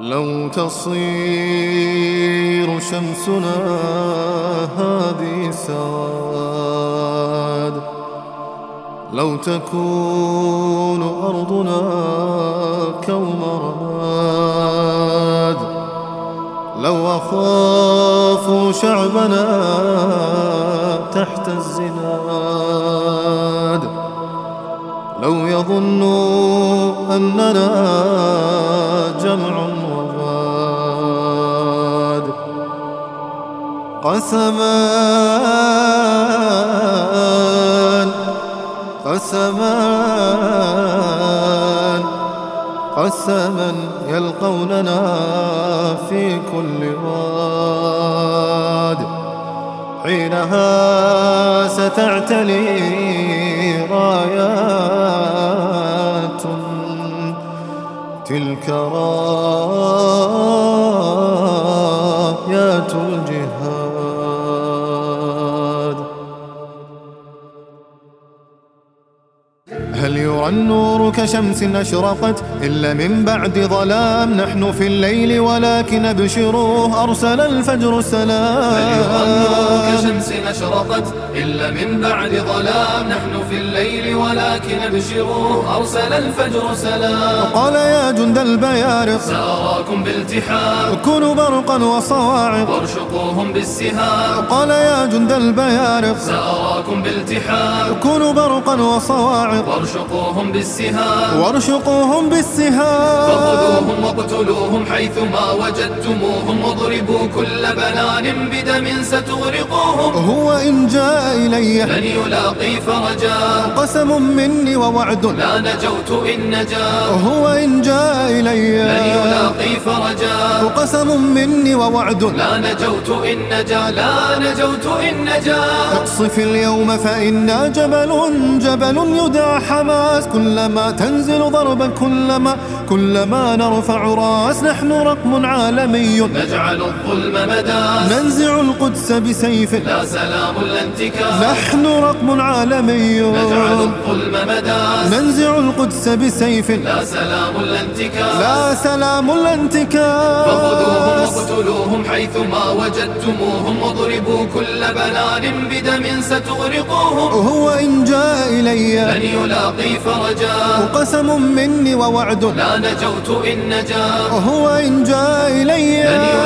لو تصير شمسنا هذه ساد لو تكون أرضنا كوم رماد لو أخاف شعبنا تحت الزناد لو يظنوا أننا قسمان قسمان قسما يلقوننا في كل واد. حينها ستعتلي رايات تلك رايات heart. النور كشمس أشرقت إلا من بعد ظلام نحن في الليل ولكن أبشروه أرسل الفجر سلام هل يرى النور كشمس أشرقت إلا من بعد ظلام نحن في الليل ولكن أبشروه أرسل الفجر سلام. قال يا جند البيارق سأراكم بالتحام كونوا برقا وصواعق. وارشقوهم بالسهام قال يا جند البيارق سأراكم بالتحام كونوا برقا وصواعق. وارشقوهم بالسهام. وارشقوهم بالسهام. فخذوهم واقتلوهم حيثما وجدتموهم. واضربوا كل بنان بدم ستغرقوهم. هو إن جاء إلي لن يلاقي فرجا. قسم مني ووعد. لا نجوت إن نجا. هو إن جاء إلي لن يلاقي فرجا. قسم مني ووعد. لا نجوت إن نجا. لا نجوت إن نجا. اقصف اليوم فإنا جبل جبل يدعى حماس كلما تنزل ضربا كلما كلما نرفع راس نحن رقم عالمي. نجعل الظلم مداس. ننزع القدس بسيف. لا سلام لا انتكاس. نحن رقم عالمي. نجعل الظلم مداس. ننزع القدس بسيف. لا سلام لا انتكاس. لا سلام لا فخذوهم انتكاس واقتلوهم حيثما وجدتموهم واضربوا كل بنان بدم ستغرقوهم. هو إلي. لن يلاقي فرجا. قسم مني ووعد. لا نجوت إن نجا. هو إن جاء إلي. لن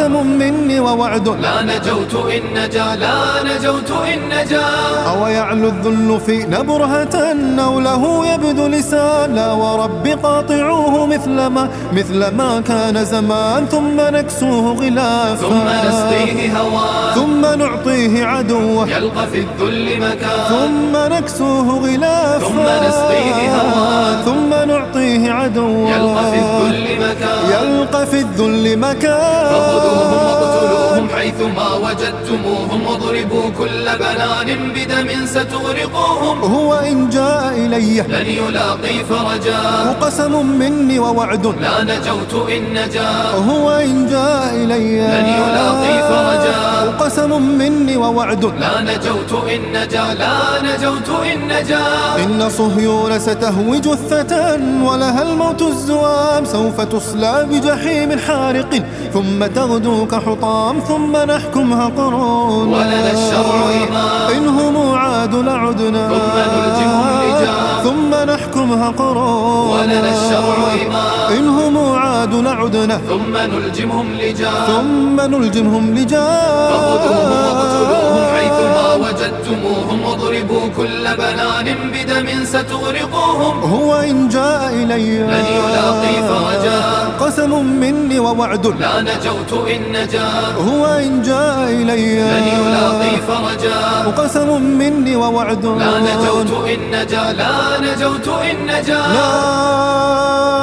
قسم مني ووعد. لا نجوت إن نجا لا نجوت إن نجا. أو يعلو الذل فينا برهة أو له يبدو لسان. لا ورب قاطعوه مثل ما مثل ما كان زمان. ثم نكسوه غلافا. ثم نسقيه هوى. ثم نعطيه عدوه. يلقى في الذل مكان. ثم نكسوه غلافا. ثم نسقيه هوى. وجدتموهم واضربوا كل بنان بدم ستغرقوهم. هو إن جاء إلي لن يلاقي فرجا. قسم مني ووعد. لا نجوت إن نجا. هو إن جاء إلي لن يلاقي فرجا. قسم مني ووعد. لا نجوت إن نجا. لا نجوت إن نجا. إن صهيون ستهوي جثة ولها الموت الزوام. سوف تصلى بجحيم حارق. ثم تغدو كحطام. ثم نحكمها ولنا الشرع إمام. إنهم عادوا لعدنا. ثم نلجمهم لجام. ثم نحكمها قرون ولنا الشرع إمام. إنهم عادوا لعدنا. ثم نلجمهم لجام. ثم نلجمهم لجام. فخذوهم حيثما وجدتموهم. واضربوا كل بنان بدم ستغرقوهم. هو إن جاء إلي. لن يلاقي فرجا قسم مني ووعد. لا نجوت إن نجا هو إن جاء إلي. لن يلاقي فرجا. قسم مني ووعد. لا نجوت إن نجا. لا نجوت إن نجا. لا.